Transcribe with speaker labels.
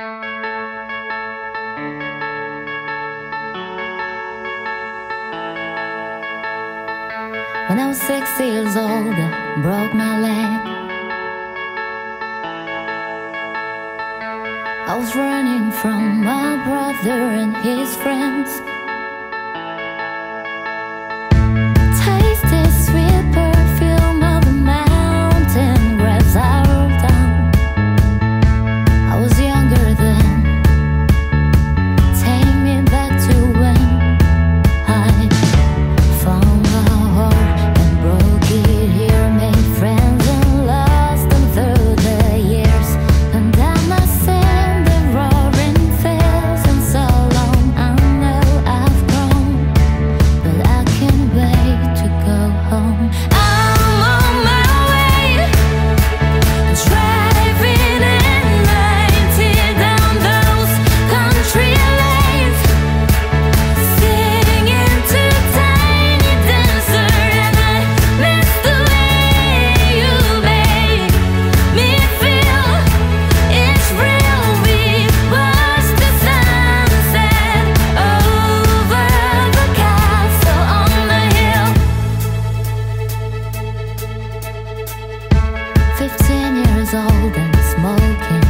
Speaker 1: When I was six years old, I broke my leg. I was running from my 15 years old and smoking.